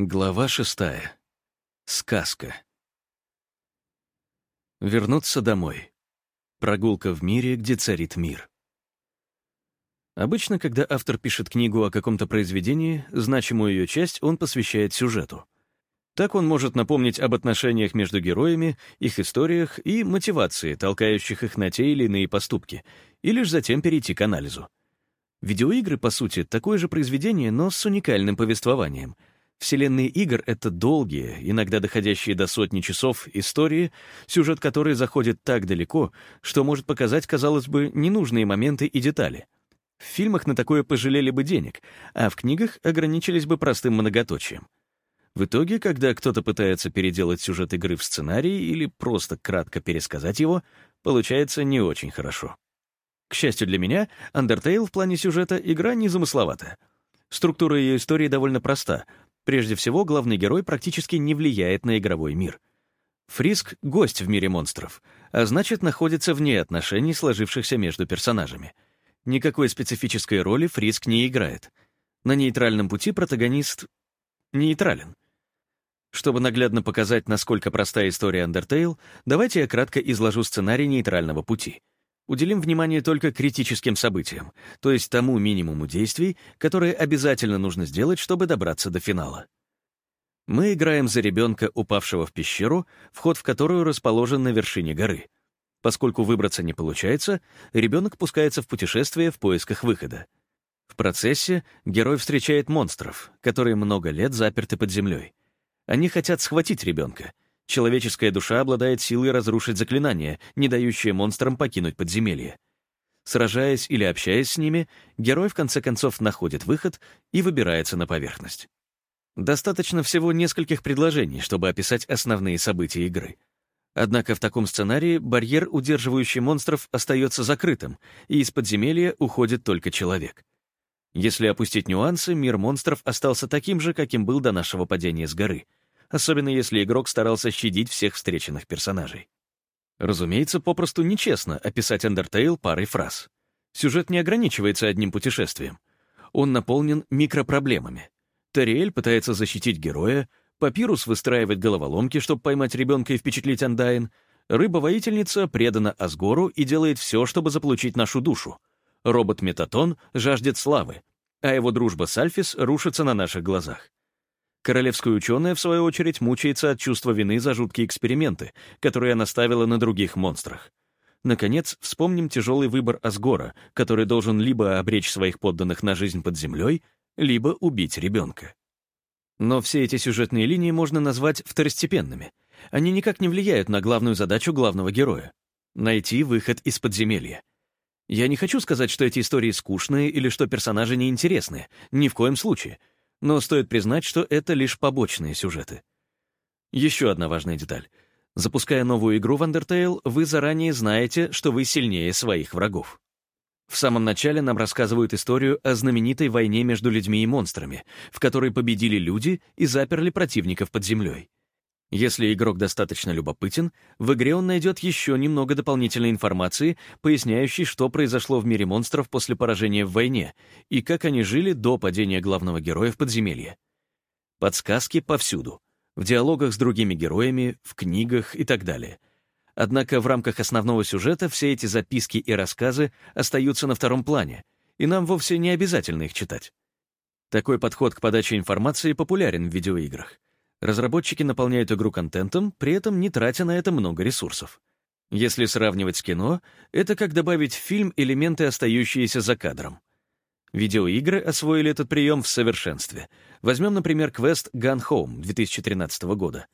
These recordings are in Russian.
Глава шестая. Сказка. Вернуться домой. Прогулка в мире, где царит мир. Обычно, когда автор пишет книгу о каком-то произведении, значимую ее часть он посвящает сюжету. Так он может напомнить об отношениях между героями, их историях и мотивации, толкающих их на те или иные поступки, и лишь затем перейти к анализу. Видеоигры, по сути, такое же произведение, но с уникальным повествованием — Вселенные игр — это долгие, иногда доходящие до сотни часов, истории, сюжет которой заходит так далеко, что может показать, казалось бы, ненужные моменты и детали. В фильмах на такое пожалели бы денег, а в книгах ограничились бы простым многоточием. В итоге, когда кто-то пытается переделать сюжет игры в сценарий или просто кратко пересказать его, получается не очень хорошо. К счастью для меня, Undertale в плане сюжета игра незамысловатая. Структура ее истории довольно проста — Прежде всего, главный герой практически не влияет на игровой мир. Фриск — гость в мире монстров, а значит, находится вне отношений, сложившихся между персонажами. Никакой специфической роли Фриск не играет. На нейтральном пути протагонист нейтрален. Чтобы наглядно показать, насколько проста история Undertale, давайте я кратко изложу сценарий нейтрального пути — Уделим внимание только критическим событиям, то есть тому минимуму действий, которые обязательно нужно сделать, чтобы добраться до финала. Мы играем за ребенка, упавшего в пещеру, вход в которую расположен на вершине горы. Поскольку выбраться не получается, ребенок пускается в путешествие в поисках выхода. В процессе герой встречает монстров, которые много лет заперты под землей. Они хотят схватить ребенка — Человеческая душа обладает силой разрушить заклинания, не дающие монстрам покинуть подземелье. Сражаясь или общаясь с ними, герой в конце концов находит выход и выбирается на поверхность. Достаточно всего нескольких предложений, чтобы описать основные события игры. Однако в таком сценарии барьер, удерживающий монстров, остается закрытым, и из подземелья уходит только человек. Если опустить нюансы, мир монстров остался таким же, каким был до нашего падения с горы — особенно если игрок старался щадить всех встреченных персонажей. Разумеется, попросту нечестно описать Undertale парой фраз. Сюжет не ограничивается одним путешествием. Он наполнен микропроблемами. Тариэль пытается защитить героя, Папирус выстраивает головоломки, чтобы поймать ребенка и впечатлить Андайн, Рыба-воительница предана Асгору и делает все, чтобы заполучить нашу душу. Робот-метатон жаждет славы, а его дружба с Альфис рушится на наших глазах. Королевская ученая, в свою очередь, мучается от чувства вины за жуткие эксперименты, которые она ставила на других монстрах. Наконец, вспомним тяжелый выбор Асгора, который должен либо обречь своих подданных на жизнь под землей, либо убить ребенка. Но все эти сюжетные линии можно назвать второстепенными. Они никак не влияют на главную задачу главного героя — найти выход из подземелья. Я не хочу сказать, что эти истории скучные или что персонажи неинтересные, ни в коем случае — но стоит признать, что это лишь побочные сюжеты. Еще одна важная деталь. Запуская новую игру в Undertale, вы заранее знаете, что вы сильнее своих врагов. В самом начале нам рассказывают историю о знаменитой войне между людьми и монстрами, в которой победили люди и заперли противников под землей. Если игрок достаточно любопытен, в игре он найдет еще немного дополнительной информации, поясняющей, что произошло в мире монстров после поражения в войне и как они жили до падения главного героя в подземелье. Подсказки повсюду. В диалогах с другими героями, в книгах и так далее. Однако в рамках основного сюжета все эти записки и рассказы остаются на втором плане, и нам вовсе не обязательно их читать. Такой подход к подаче информации популярен в видеоиграх. Разработчики наполняют игру контентом, при этом не тратя на это много ресурсов. Если сравнивать с кино, это как добавить в фильм элементы, остающиеся за кадром. Видеоигры освоили этот прием в совершенстве. Возьмем, например, квест Gun Home 2013 года.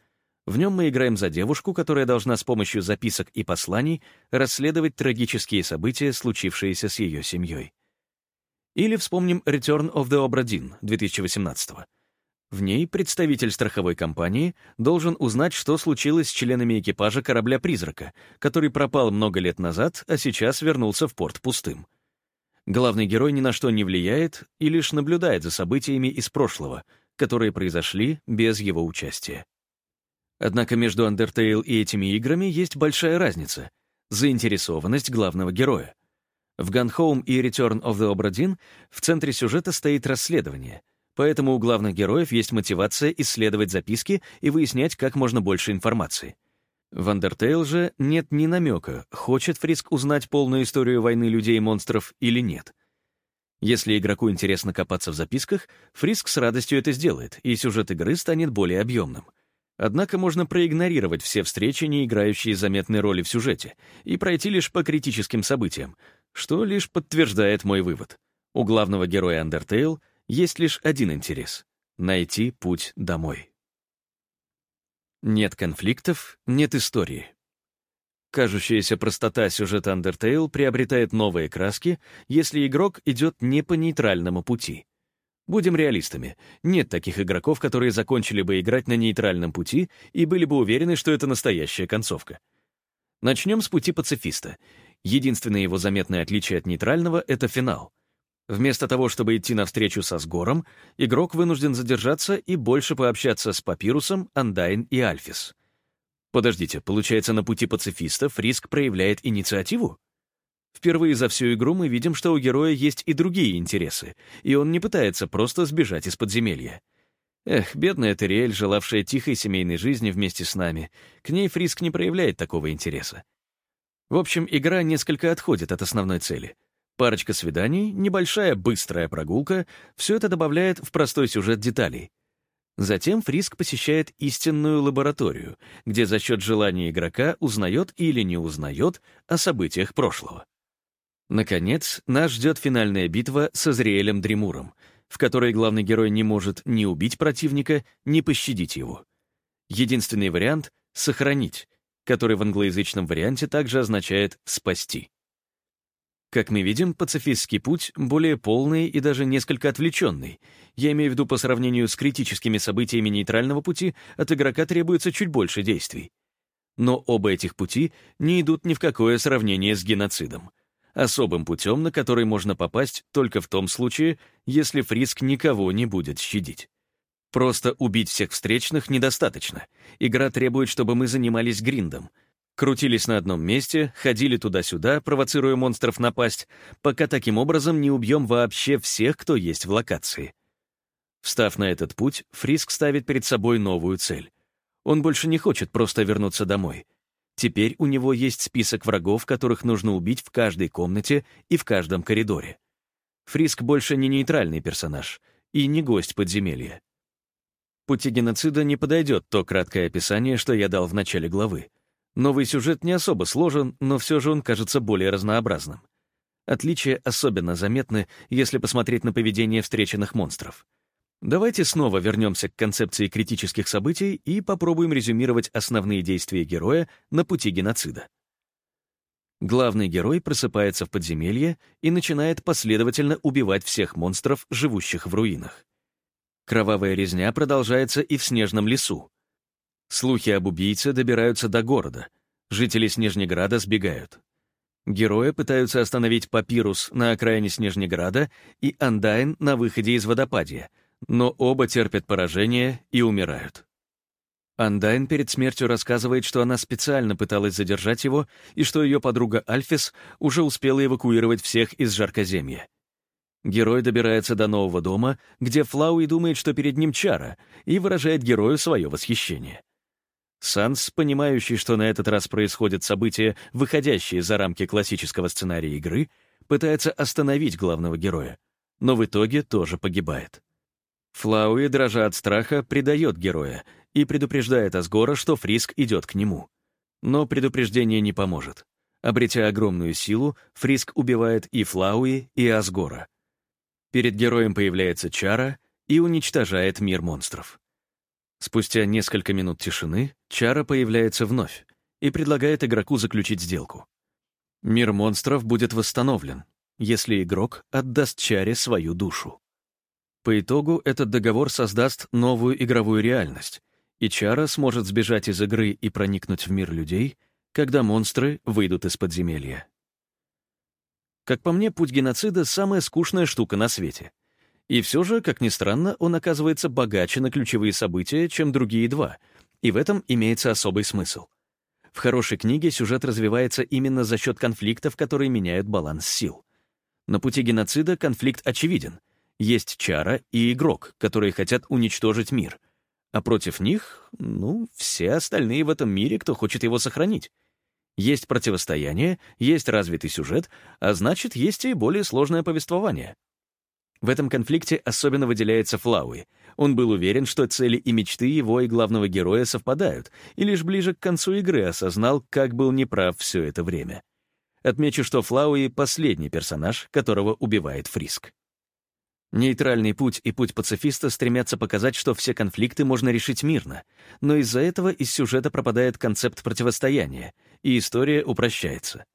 В нем мы играем за девушку, которая должна с помощью записок и посланий расследовать трагические события, случившиеся с ее семьей. Или вспомним Return of the Obra Dinn 2018 года. В ней представитель страховой компании должен узнать, что случилось с членами экипажа корабля-призрака, который пропал много лет назад, а сейчас вернулся в порт пустым. Главный герой ни на что не влияет и лишь наблюдает за событиями из прошлого, которые произошли без его участия. Однако между Undertale и этими играми есть большая разница — заинтересованность главного героя. В Gun Home и Return of the Obra Dinn в центре сюжета стоит расследование — Поэтому у главных героев есть мотивация исследовать записки и выяснять как можно больше информации. В Undertale же нет ни намека, хочет Фриск узнать полную историю войны людей и монстров или нет. Если игроку интересно копаться в записках, Фриск с радостью это сделает, и сюжет игры станет более объемным. Однако можно проигнорировать все встречи, не играющие заметной роли в сюжете, и пройти лишь по критическим событиям, что лишь подтверждает мой вывод. У главного героя Undertale есть лишь один интерес — найти путь домой. Нет конфликтов, нет истории. Кажущаяся простота сюжета Undertale приобретает новые краски, если игрок идет не по нейтральному пути. Будем реалистами, нет таких игроков, которые закончили бы играть на нейтральном пути и были бы уверены, что это настоящая концовка. Начнем с пути пацифиста. Единственное его заметное отличие от нейтрального — это финал — Вместо того, чтобы идти навстречу со Сгором, игрок вынужден задержаться и больше пообщаться с Папирусом, Андайн и Альфис. Подождите, получается, на пути пацифистов Риск проявляет инициативу? Впервые за всю игру мы видим, что у героя есть и другие интересы, и он не пытается просто сбежать из подземелья. Эх, бедная Терриэль, желавшая тихой семейной жизни вместе с нами, к ней Фриск не проявляет такого интереса. В общем, игра несколько отходит от основной цели — Парочка свиданий, небольшая быстрая прогулка — все это добавляет в простой сюжет деталей. Затем Фриск посещает истинную лабораторию, где за счет желания игрока узнает или не узнает о событиях прошлого. Наконец, нас ждет финальная битва с Азриэлем Дремуром, в которой главный герой не может ни убить противника, ни пощадить его. Единственный вариант — сохранить, который в англоязычном варианте также означает «спасти». Как мы видим, пацифистский путь более полный и даже несколько отвлеченный. Я имею в виду по сравнению с критическими событиями нейтрального пути, от игрока требуется чуть больше действий. Но оба этих пути не идут ни в какое сравнение с геноцидом. Особым путем, на который можно попасть только в том случае, если Фриск никого не будет щадить. Просто убить всех встречных недостаточно. Игра требует, чтобы мы занимались гриндом — крутились на одном месте, ходили туда-сюда, провоцируя монстров напасть, пока таким образом не убьем вообще всех, кто есть в локации. Встав на этот путь, Фриск ставит перед собой новую цель. Он больше не хочет просто вернуться домой. Теперь у него есть список врагов, которых нужно убить в каждой комнате и в каждом коридоре. Фриск больше не нейтральный персонаж и не гость подземелья. Пути геноцида не подойдет то краткое описание, что я дал в начале главы. Новый сюжет не особо сложен, но все же он кажется более разнообразным. Отличия особенно заметны, если посмотреть на поведение встреченных монстров. Давайте снова вернемся к концепции критических событий и попробуем резюмировать основные действия героя на пути геноцида. Главный герой просыпается в подземелье и начинает последовательно убивать всех монстров, живущих в руинах. Кровавая резня продолжается и в снежном лесу. Слухи об убийце добираются до города. Жители Снежнеграда сбегают. Герои пытаются остановить Папирус на окраине Снежнеграда и Андайн на выходе из водопадья, но оба терпят поражение и умирают. Андайн перед смертью рассказывает, что она специально пыталась задержать его и что ее подруга Альфис уже успела эвакуировать всех из Жаркоземья. Герой добирается до нового дома, где Флауи думает, что перед ним чара, и выражает герою свое восхищение. Санс, понимающий, что на этот раз происходят события, выходящие за рамки классического сценария игры, пытается остановить главного героя, но в итоге тоже погибает. Флауи, дрожа от страха, предает героя и предупреждает Асгора, что Фриск идет к нему. Но предупреждение не поможет. Обретя огромную силу, Фриск убивает и Флауи, и Асгора. Перед героем появляется Чара и уничтожает мир монстров. Спустя несколько минут тишины Чара появляется вновь и предлагает игроку заключить сделку. Мир монстров будет восстановлен, если игрок отдаст Чаре свою душу. По итогу этот договор создаст новую игровую реальность, и Чара сможет сбежать из игры и проникнуть в мир людей, когда монстры выйдут из подземелья. Как по мне, путь геноцида — самая скучная штука на свете — и все же, как ни странно, он оказывается богаче на ключевые события, чем другие два, и в этом имеется особый смысл. В хорошей книге сюжет развивается именно за счет конфликтов, которые меняют баланс сил. На пути геноцида конфликт очевиден. Есть чара и игрок, которые хотят уничтожить мир. А против них, ну, все остальные в этом мире, кто хочет его сохранить. Есть противостояние, есть развитый сюжет, а значит, есть и более сложное повествование. В этом конфликте особенно выделяется Флауи. Он был уверен, что цели и мечты его и главного героя совпадают, и лишь ближе к концу игры осознал, как был неправ все это время. Отмечу, что Флауи — последний персонаж, которого убивает Фриск. Нейтральный путь и путь пацифиста стремятся показать, что все конфликты можно решить мирно, но из-за этого из сюжета пропадает концепт противостояния, и история упрощается.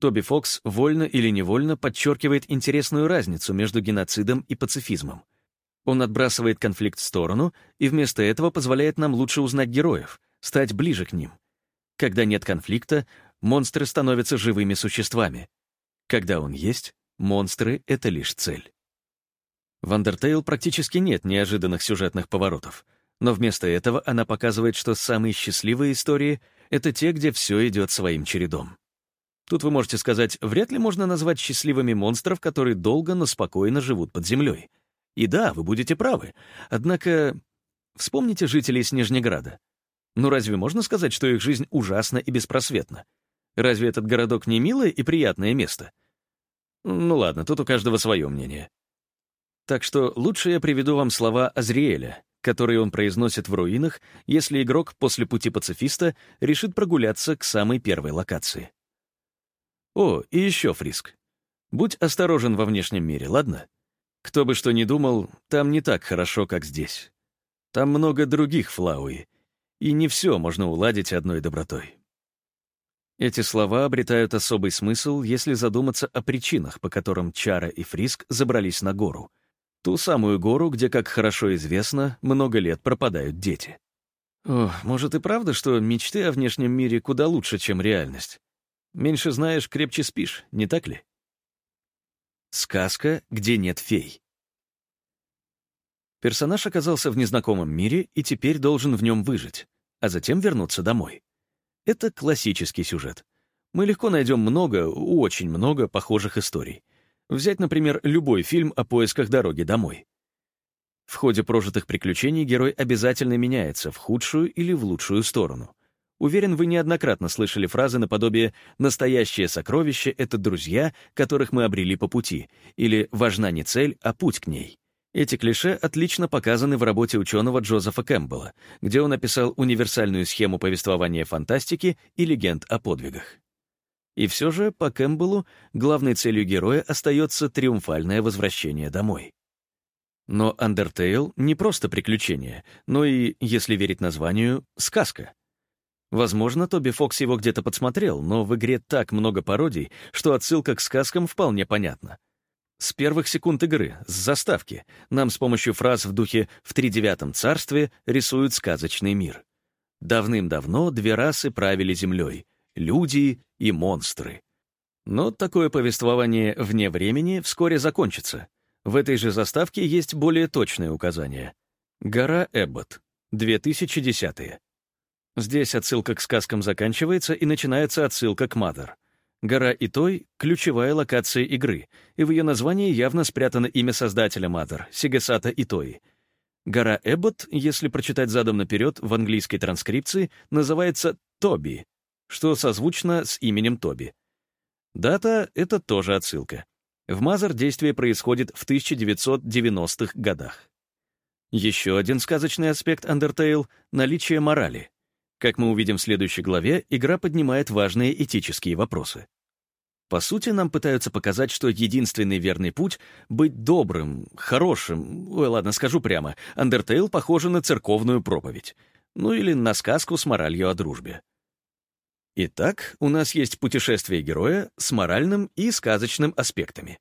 Тоби Фокс вольно или невольно подчеркивает интересную разницу между геноцидом и пацифизмом. Он отбрасывает конфликт в сторону и вместо этого позволяет нам лучше узнать героев, стать ближе к ним. Когда нет конфликта, монстры становятся живыми существами. Когда он есть, монстры — это лишь цель. В Undertale практически нет неожиданных сюжетных поворотов, но вместо этого она показывает, что самые счастливые истории — это те, где все идет своим чередом. Тут вы можете сказать, вряд ли можно назвать счастливыми монстров, которые долго, но спокойно живут под землей. И да, вы будете правы. Однако вспомните жителей Снежнеграда. Ну разве можно сказать, что их жизнь ужасна и беспросветна? Разве этот городок не милое и приятное место? Ну ладно, тут у каждого свое мнение. Так что лучше я приведу вам слова Азриэля, которые он произносит в руинах, если игрок после пути пацифиста решит прогуляться к самой первой локации. О, и еще, Фриск. Будь осторожен во внешнем мире, ладно? Кто бы что ни думал, там не так хорошо, как здесь. Там много других Флауи, и не все можно уладить одной добротой. Эти слова обретают особый смысл, если задуматься о причинах, по которым Чара и Фриск забрались на гору. Ту самую гору, где, как хорошо известно, много лет пропадают дети. О, может и правда, что мечты о внешнем мире куда лучше, чем реальность. Меньше знаешь, крепче спишь, не так ли? Сказка, где нет фей. Персонаж оказался в незнакомом мире и теперь должен в нем выжить, а затем вернуться домой. Это классический сюжет. Мы легко найдем много, очень много похожих историй. Взять, например, любой фильм о поисках дороги домой. В ходе прожитых приключений герой обязательно меняется в худшую или в лучшую сторону. Уверен, вы неоднократно слышали фразы наподобие «настоящее сокровище — это друзья, которых мы обрели по пути» или «важна не цель, а путь к ней». Эти клише отлично показаны в работе ученого Джозефа Кэмпбелла, где он описал универсальную схему повествования фантастики и легенд о подвигах. И все же, по Кэмпбеллу, главной целью героя остается триумфальное возвращение домой. Но Undertale — не просто приключение, но и, если верить названию, сказка. Возможно, Тоби Фокс его где-то подсмотрел, но в игре так много пародий, что отсылка к сказкам вполне понятна. С первых секунд игры, с заставки, нам с помощью фраз в духе «в тридевятом царстве» рисуют сказочный мир. Давным-давно две расы правили землей — люди и монстры. Но такое повествование вне времени вскоре закончится. В этой же заставке есть более точные указания. Гора Эббот, 2010 Здесь отсылка к сказкам заканчивается и начинается отсылка к Мадер — Гора Итой — ключевая локация игры, и в ее названии явно спрятано имя создателя Мадер — Сигасата Итои. Гора Эббот, если прочитать задом наперед в английской транскрипции, называется Тоби, что созвучно с именем Тоби. Дата — это тоже отсылка. В Мазер действие происходит в 1990-х годах. Еще один сказочный аспект Undertale — наличие морали — как мы увидим в следующей главе, игра поднимает важные этические вопросы. По сути, нам пытаются показать, что единственный верный путь — быть добрым, хорошим. Ой, ладно, скажу прямо, Undertale похоже на церковную проповедь. Ну или на сказку с моралью о дружбе. Итак, у нас есть путешествие героя с моральным и сказочным аспектами.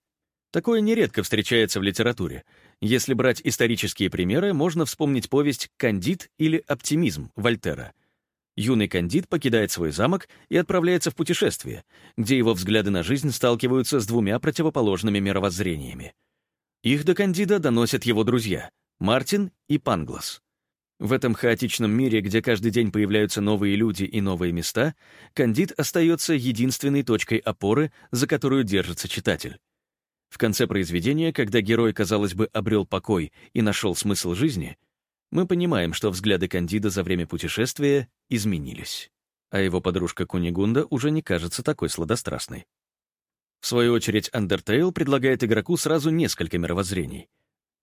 Такое нередко встречается в литературе. Если брать исторические примеры, можно вспомнить повесть «Кандид» или «Оптимизм» Вольтера — юный кандид покидает свой замок и отправляется в путешествие, где его взгляды на жизнь сталкиваются с двумя противоположными мировоззрениями. Их до кандида доносят его друзья — Мартин и Панглас. В этом хаотичном мире, где каждый день появляются новые люди и новые места, кандид остается единственной точкой опоры, за которую держится читатель. В конце произведения, когда герой, казалось бы, обрел покой и нашел смысл жизни, мы понимаем, что взгляды Кандида за время путешествия изменились, а его подружка Кунигунда уже не кажется такой сладострастной. В свою очередь, Undertale предлагает игроку сразу несколько мировоззрений.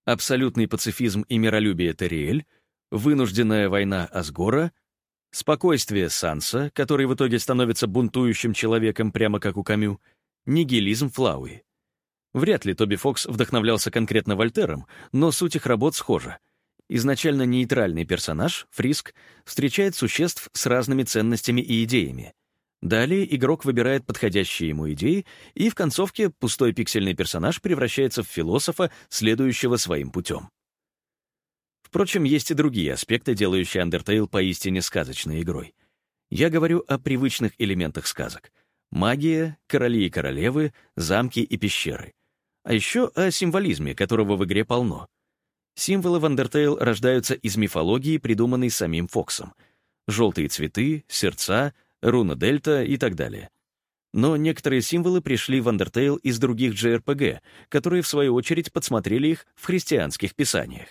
Абсолютный пацифизм и миролюбие Терриэль, вынужденная война Асгора, спокойствие Санса, который в итоге становится бунтующим человеком прямо как у Камю, нигилизм Флауи. Вряд ли Тоби Фокс вдохновлялся конкретно Вольтером, но суть их работ схожа. Изначально нейтральный персонаж, Фриск, встречает существ с разными ценностями и идеями — Далее игрок выбирает подходящие ему идеи, и в концовке пустой пиксельный персонаж превращается в философа, следующего своим путем. Впрочем, есть и другие аспекты, делающие Undertale поистине сказочной игрой. Я говорю о привычных элементах сказок. Магия, короли и королевы, замки и пещеры. А еще о символизме, которого в игре полно. Символы в Undertale рождаются из мифологии, придуманной самим Фоксом. Желтые цветы, сердца — руна дельта и так далее. Но некоторые символы пришли в Undertale из других JRPG, которые, в свою очередь, подсмотрели их в христианских писаниях.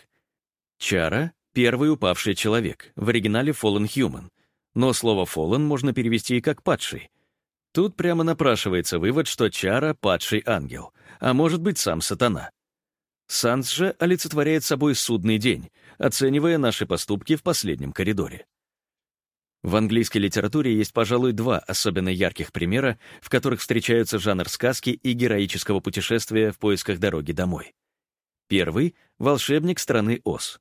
Чара — первый упавший человек, в оригинале Fallen Human, но слово Fallen можно перевести и как «падший». Тут прямо напрашивается вывод, что Чара — падший ангел, а может быть сам сатана. Санс же олицетворяет собой судный день, оценивая наши поступки в последнем коридоре. В английской литературе есть, пожалуй, два особенно ярких примера, в которых встречаются жанр сказки и героического путешествия в поисках дороги домой. Первый — волшебник страны Оз.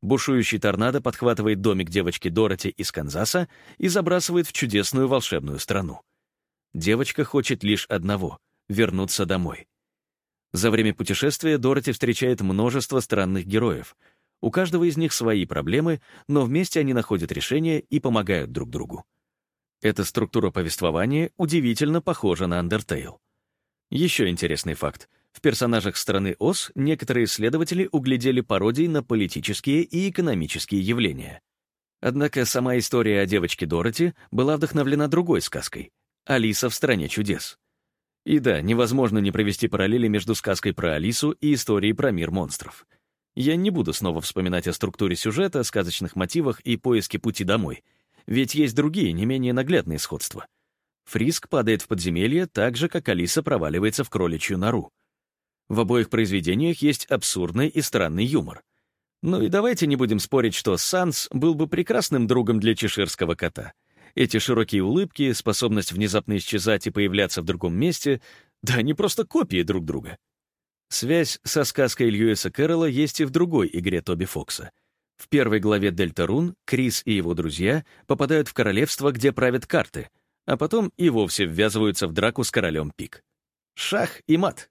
Бушующий торнадо подхватывает домик девочки Дороти из Канзаса и забрасывает в чудесную волшебную страну. Девочка хочет лишь одного — вернуться домой. За время путешествия Дороти встречает множество странных героев — у каждого из них свои проблемы, но вместе они находят решение и помогают друг другу. Эта структура повествования удивительно похожа на Undertale. Еще интересный факт. В персонажах страны Оз некоторые исследователи углядели пародии на политические и экономические явления. Однако сама история о девочке Дороти была вдохновлена другой сказкой — «Алиса в стране чудес». И да, невозможно не провести параллели между сказкой про Алису и историей про мир монстров — я не буду снова вспоминать о структуре сюжета, сказочных мотивах и поиске пути домой, ведь есть другие, не менее наглядные сходства. Фриск падает в подземелье так же, как Алиса проваливается в кроличью нору. В обоих произведениях есть абсурдный и странный юмор. Ну и давайте не будем спорить, что Санс был бы прекрасным другом для чеширского кота. Эти широкие улыбки, способность внезапно исчезать и появляться в другом месте, да они просто копии друг друга. Связь со сказкой Льюиса Кэрролла есть и в другой игре Тоби Фокса. В первой главе Дельта Рун Крис и его друзья попадают в королевство, где правят карты, а потом и вовсе ввязываются в драку с королем Пик. Шах и мат.